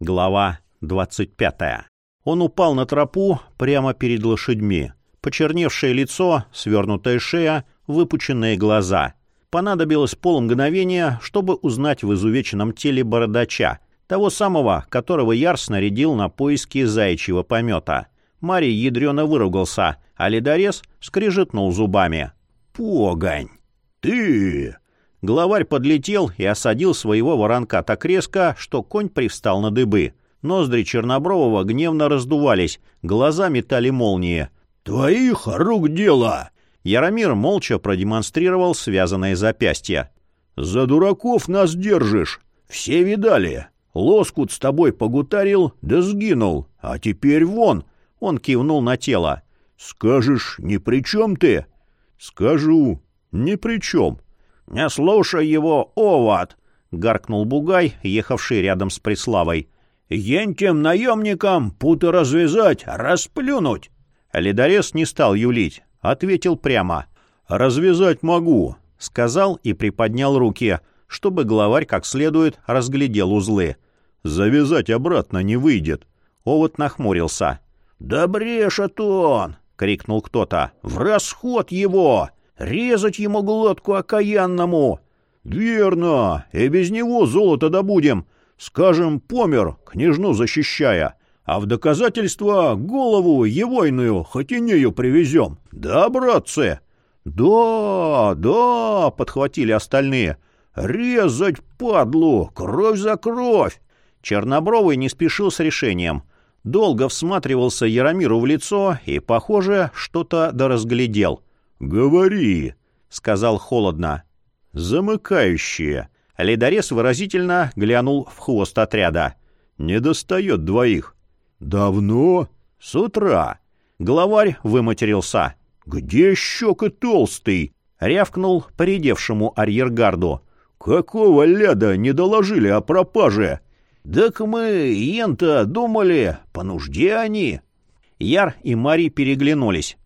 Глава 25. Он упал на тропу прямо перед лошадьми. Почерневшее лицо, свернутая шея, выпученные глаза. Понадобилось полмгновения, чтобы узнать в изувеченном теле бородача, того самого, которого Яр снарядил на поиски заячьего помета. Марий ядрено выругался, а ледорез скрижетнул зубами. «Погонь! Ты!» Главарь подлетел и осадил своего воронка так резко, что конь привстал на дыбы. Ноздри Чернобрового гневно раздувались, глаза метали молнии. «Твоих рук дело!» Яромир молча продемонстрировал связанное запястье. «За дураков нас держишь! Все видали! Лоскут с тобой погутарил, да сгинул, а теперь вон!» Он кивнул на тело. «Скажешь, ни при чем ты?» «Скажу, ни при чем», «Не слушай его, овод!» — гаркнул Бугай, ехавший рядом с Преславой. «Ентем наемникам путы развязать, расплюнуть!» Ледорез не стал юлить, ответил прямо. «Развязать могу», — сказал и приподнял руки, чтобы главарь как следует разглядел узлы. «Завязать обратно не выйдет». Овод нахмурился. «Да брешет он!» — крикнул кто-то. «В расход его!» Резать ему глотку окаянному. Верно, и без него золото добудем. Скажем, помер, княжну защищая. А в доказательство голову егойную хотинею привезем. Да, братцы? Да, да, подхватили остальные. Резать падлу, кровь за кровь. Чернобровый не спешил с решением. Долго всматривался Яромиру в лицо и, похоже, что-то доразглядел. «Говори», — сказал холодно. «Замыкающие». Ледорез выразительно глянул в хвост отряда. «Не достает двоих». «Давно?» «С утра». Главарь выматерился. «Где щек и толстый?» — рявкнул поредевшему арьергарду. «Какого ляда не доложили о пропаже?» «Так мы, ента, думали, по нужде они». Яр и Мари переглянулись.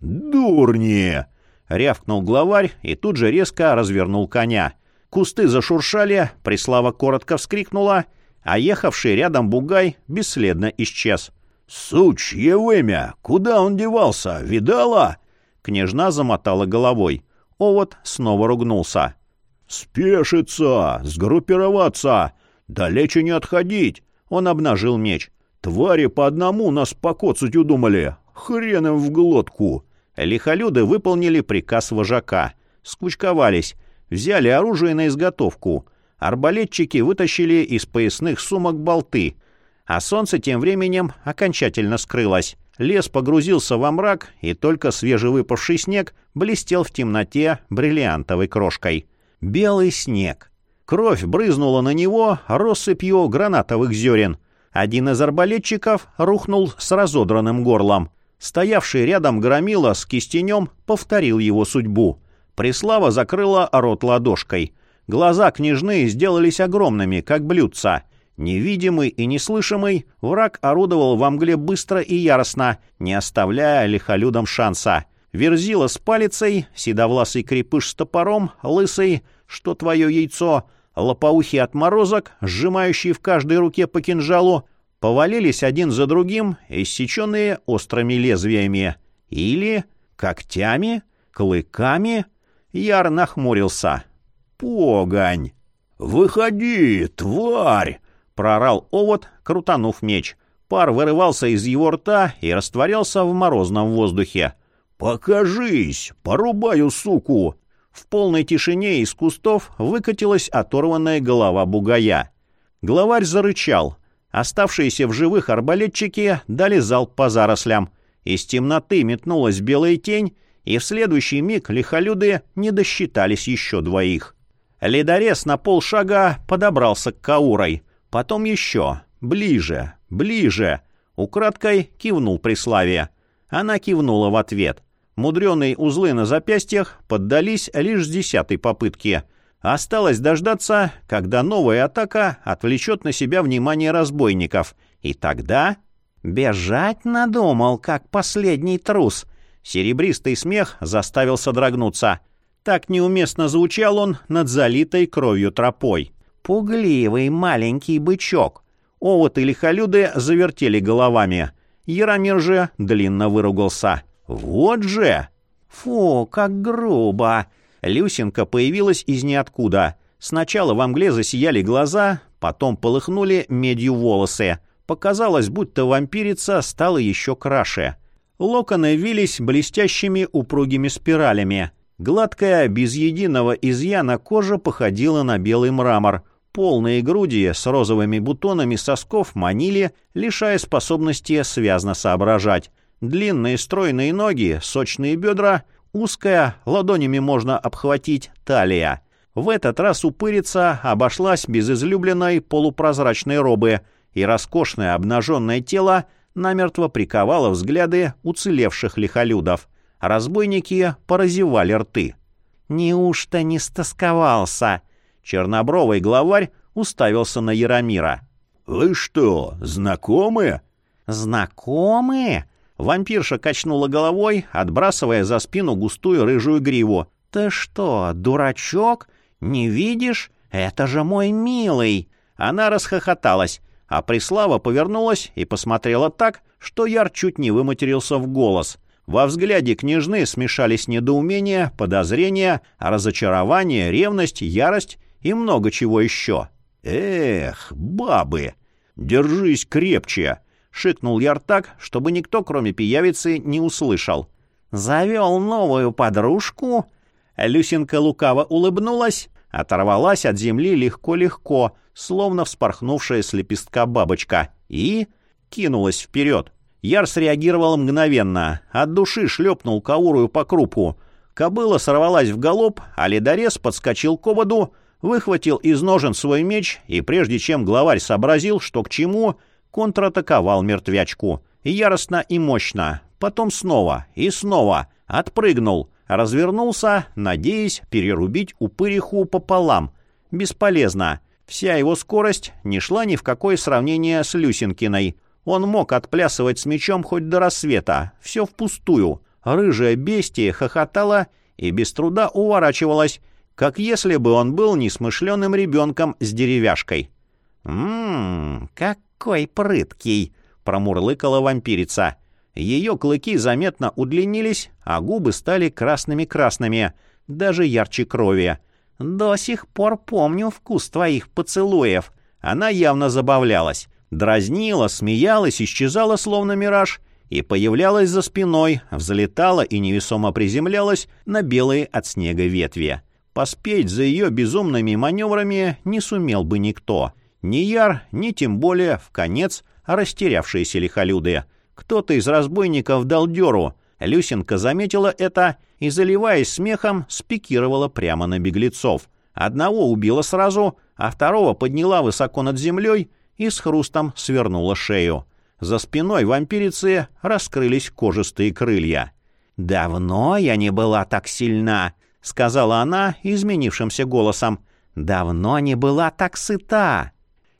«Дурни!» — рявкнул главарь и тут же резко развернул коня. Кусты зашуршали, Преслава коротко вскрикнула, а ехавший рядом бугай бесследно исчез. «Сучье вымя! Куда он девался? Видала?» Княжна замотала головой. Овод снова ругнулся. «Спешиться! Сгруппироваться! Далече не отходить!» Он обнажил меч. «Твари по одному нас покоцать удумали! Хрен им в глотку!» Лихолюды выполнили приказ вожака. Скучковались, взяли оружие на изготовку. Арбалетчики вытащили из поясных сумок болты. А солнце тем временем окончательно скрылось. Лес погрузился во мрак, и только свежевыпавший снег блестел в темноте бриллиантовой крошкой. Белый снег. Кровь брызнула на него россыпью гранатовых зерен. Один из арбалетчиков рухнул с разодранным горлом. Стоявший рядом громила с кистенем повторил его судьбу. Преслава закрыла рот ладошкой. Глаза княжны сделались огромными, как блюдца. Невидимый и неслышимый, враг орудовал во мгле быстро и яростно, не оставляя лихолюдам шанса. Верзила с палицей, седовласый крепыш с топором, лысый, что твое яйцо, лопоухий отморозок, сжимающий в каждой руке по кинжалу, повалились один за другим, иссеченные острыми лезвиями. Или когтями, клыками. Яр нахмурился. «Погонь!» «Выходи, тварь!» — прорал овод, крутанув меч. Пар вырывался из его рта и растворялся в морозном воздухе. «Покажись! Порубаю, суку!» В полной тишине из кустов выкатилась оторванная голова бугая. Главарь зарычал, Оставшиеся в живых арбалетчики дали залп по зарослям. Из темноты метнулась белая тень, и в следующий миг лихолюды не досчитались еще двоих. Ледорез на полшага подобрался к Каурой. Потом еще. Ближе, ближе. Украдкой кивнул Преславие. Она кивнула в ответ. Мудреные узлы на запястьях поддались лишь с десятой попытки — Осталось дождаться, когда новая атака отвлечет на себя внимание разбойников. И тогда... «Бежать надумал, как последний трус!» Серебристый смех заставил содрогнуться. Так неуместно звучал он над залитой кровью тропой. «Пугливый маленький бычок! Овод и лихолюды завертели головами. Яромир же длинно выругался. «Вот же!» «Фу, как грубо!» Люсенка появилась из ниоткуда. Сначала во мгле засияли глаза, потом полыхнули медью волосы. Показалось, будто вампирица стала еще краше. Локоны вились блестящими упругими спиралями. Гладкая, без единого изъяна кожа походила на белый мрамор. Полные груди с розовыми бутонами сосков манили, лишая способности связно соображать. Длинные стройные ноги, сочные бедра, узкая, ладонями можно обхватить, талия. В этот раз упырица обошлась без излюбленной полупрозрачной робы, и роскошное обнаженное тело намертво приковало взгляды уцелевших лихолюдов. Разбойники поразевали рты. «Неужто не стосковался?» Чернобровый главарь уставился на Яромира. «Вы что, знакомы?» «Знакомы?» Вампирша качнула головой, отбрасывая за спину густую рыжую гриву. «Ты что, дурачок? Не видишь? Это же мой милый!» Она расхохоталась, а Преслава повернулась и посмотрела так, что Яр чуть не выматерился в голос — во взгляде княжны смешались недоумение, подозрение, разочарование, ревность, ярость и много чего еще. «Эх, бабы! Держись крепче!» — шикнул Яр так, чтобы никто, кроме пиявицы, не услышал. «Завел новую подружку?» Люсинка лукаво улыбнулась, оторвалась от земли легко-легко, словно вспорхнувшая с лепестка бабочка, и кинулась вперед. Яр среагировал мгновенно. От души шлепнул Каурую по крупу. Кобыла сорвалась в галоп, а ледорез подскочил к ободу, выхватил из ножен свой меч и, прежде чем главарь сообразил, что к чему, контратаковал мертвячку. Яростно и мощно. Потом снова и снова. Отпрыгнул. Развернулся, надеясь перерубить упыриху пополам. Бесполезно. Вся его скорость не шла ни в какое сравнение с Люсинкиной. Он мог отплясывать с мечом хоть до рассвета. Все впустую. Рыжая бестия хохотала и без труда уворачивалась, как если бы он был несмышленым ребенком с деревяшкой. «Ммм, какой прыткий!» — промурлыкала вампирица. Ее клыки заметно удлинились, а губы стали красными-красными, даже ярче крови. «До сих пор помню вкус твоих поцелуев». Она явно забавлялась. Дразнила, смеялась, исчезала словно мираж и появлялась за спиной, взлетала и невесомо приземлялась на белые от снега ветви. Поспеть за ее безумными маневрами не сумел бы никто. Ни Яр, ни тем более, в конец, растерявшиеся лихолюды. Кто-то из разбойников дал дёру. Люсенко заметила это и, заливаясь смехом, спикировала прямо на беглецов. Одного убила сразу, а второго подняла высоко над землей и с хрустом свернула шею. За спиной вампирицы раскрылись кожистые крылья. «Давно я не была так сильна», — сказала она изменившимся голосом. «Давно не была так сыта».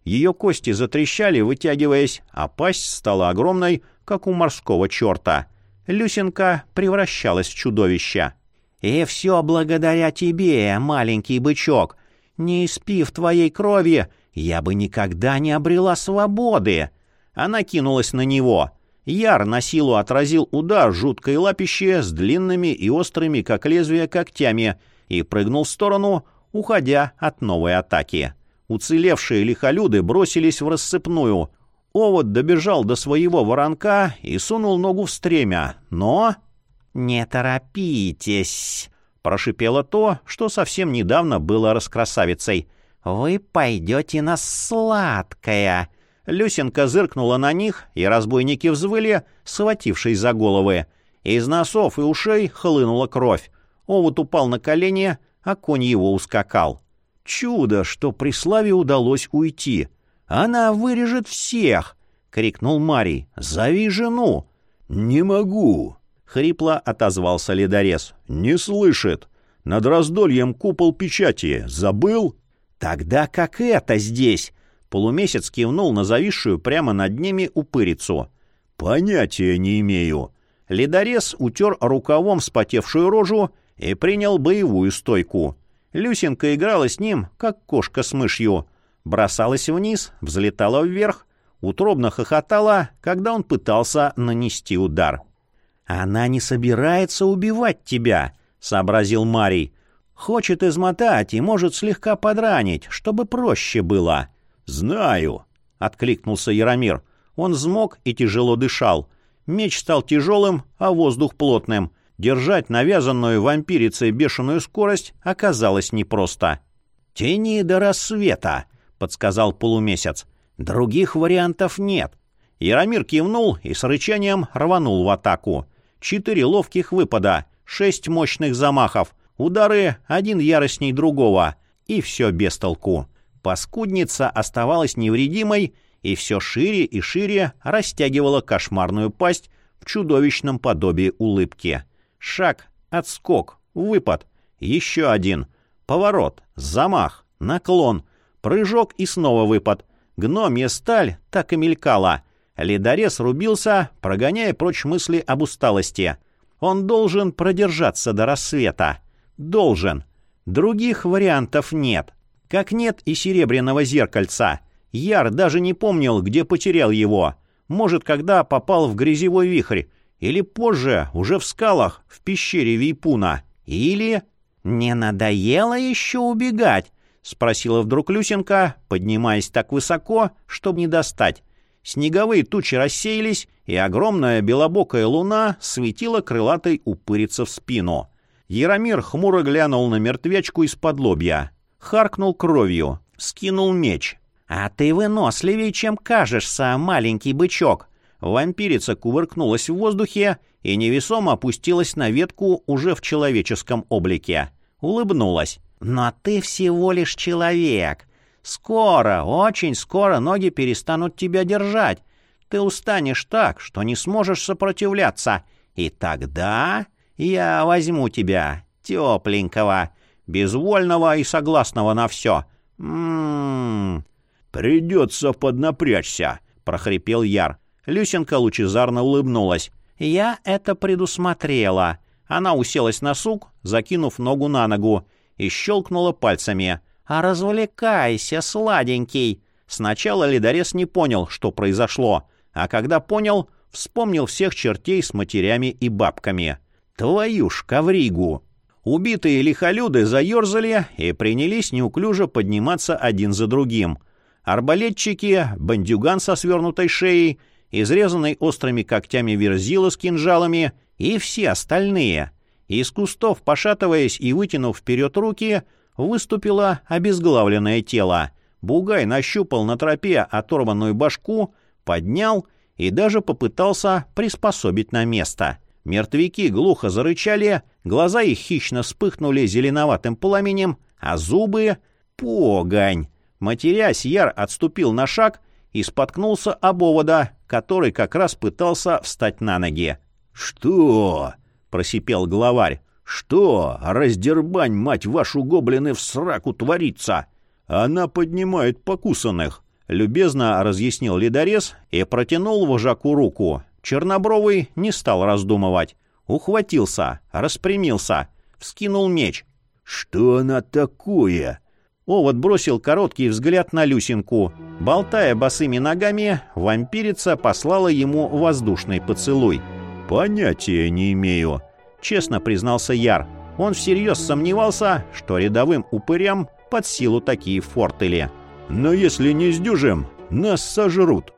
Ее кости затрещали, вытягиваясь, а пасть стала огромной, как у морского черта. Люсенка превращалась в чудовище. «И все благодаря тебе, маленький бычок. Не испи в твоей крови, я бы никогда не обрела свободы. Она кинулась на него. Яр на силу отразил удар жуткой лапище с длинными и острыми, как лезвие, когтями и прыгнул в сторону, уходя от новой атаки. Уцелевшие лихолюды бросились в рассыпную. Овод добежал до своего воронка и сунул ногу в стремя, но... «Не торопитесь!» — прошипело то, что совсем недавно было раскрасавицей — «Вы пойдете на сладкое!» Люсенка зыркнула на них, и разбойники взвыли, схватившись за головы. Из носов и ушей хлынула кровь. Овод упал на колени, а конь его ускакал. «Чудо, что при Славе удалось уйти! Она вырежет всех!» — крикнул Марий. «Зови жену!» «Не могу!» — хрипло отозвался ледорез. «Не слышит! Над раздольем купол печати. Забыл?» «Тогда как это здесь?» Полумесяц кивнул на зависшую прямо над ними упырицу. «Понятия не имею». Ледорез утер рукавом вспотевшую рожу и принял боевую стойку. Люсенка играла с ним, как кошка с мышью. Бросалась вниз, взлетала вверх, Утробно хохотала, когда он пытался нанести удар. «Она не собирается убивать тебя», — сообразил Марий. «Хочет измотать и может слегка подранить, чтобы проще было». «Знаю», — откликнулся Яромир. Он взмок и тяжело дышал. Меч стал тяжелым, а воздух плотным. Держать навязанную вампирицей бешеную скорость оказалось непросто. «Тяни до рассвета», — подсказал полумесяц. «Других вариантов нет». Яромир кивнул и с рычанием рванул в атаку. Четыре ловких выпада, шесть мощных замахов, удары один яростней другого, и все без толку. Паскудница оставалась невредимой и все шире и шире растягивала кошмарную пасть в чудовищном подобии улыбки. Шаг, отскок, выпад, еще один, поворот, замах, наклон, прыжок и снова выпад. Гномья сталь так и мелькала. Ледорез рубился, прогоняя прочь мысли об усталости. Он должен продержаться до рассвета. Должен. Других вариантов нет. Как нет и серебряного зеркальца. Яр даже не помнил, где потерял его. Может, когда попал в грязевой вихрь. Или позже, уже в скалах, в пещере Вейпуна. Или... «Не надоело еще убегать?» — спросила вдруг Люсенка, поднимаясь так высоко, чтобы не достать. Снеговые тучи рассеялись, и огромная белобокая луна светила крылатой упырица в спину. Яромир хмуро глянул на мертвячку из-под лобья. Харкнул кровью, скинул меч, «А ты выносливее, чем кажешься, маленький бычок!» Вампирица кувыркнулась в воздухе и невесомо опустилась на ветку уже в человеческом облике. Улыбнулась. «Но ты всего лишь человек. Скоро, очень скоро ноги перестанут тебя держать. Ты устанешь так, что не сможешь сопротивляться. И тогда я возьму тебя, тепленького, безвольного и согласного на все. М-м-м, «Придется поднапрячься», — прохрипел Яр. Люсенка лучезарно улыбнулась. «Я это предусмотрела». Она уселась на сук, закинув ногу на ногу, и щелкнула пальцами. «А развлекайся, сладенький!» Сначала ледорез не понял, что произошло, а когда понял, вспомнил всех чертей с матерями и бабками. «Твою ж ковригу!» Убитые лихолюды заерзали и принялись неуклюже подниматься один за другим — арбалетчики, бандюган со свернутой шеей, изрезанный острыми когтями верзила с кинжалами и все остальные. Из кустов, пошатываясь и вытянув вперед руки, выступило обезглавленное тело. Бугай нащупал на тропе оторванную башку, поднял и даже попытался приспособить на место. Мертвяки глухо зарычали, глаза их хищно вспыхнули зеленоватым пламенем, а зубы — погонь! Матерясь, Яр отступил на шаг и споткнулся об овода, который как раз пытался встать на ноги. «Что?» — просипел главарь. «Что? Раздербань, мать вашу, гоблины, в сраку творится!» «Она поднимает покусанных», — любезно разъяснил ледорез и протянул вожаку руку. Чернобровый не стал раздумывать. Ухватился, распрямился, вскинул меч. «Что она такое?» Овод бросил короткий взгляд на Люсинку. Болтая босыми ногами, вампирица послала ему воздушный поцелуй. «Понятия не имею», — честно признался Яр. Он всерьез сомневался, что рядовым упырям под силу такие фортели. «Но если не сдюжим, нас сожрут».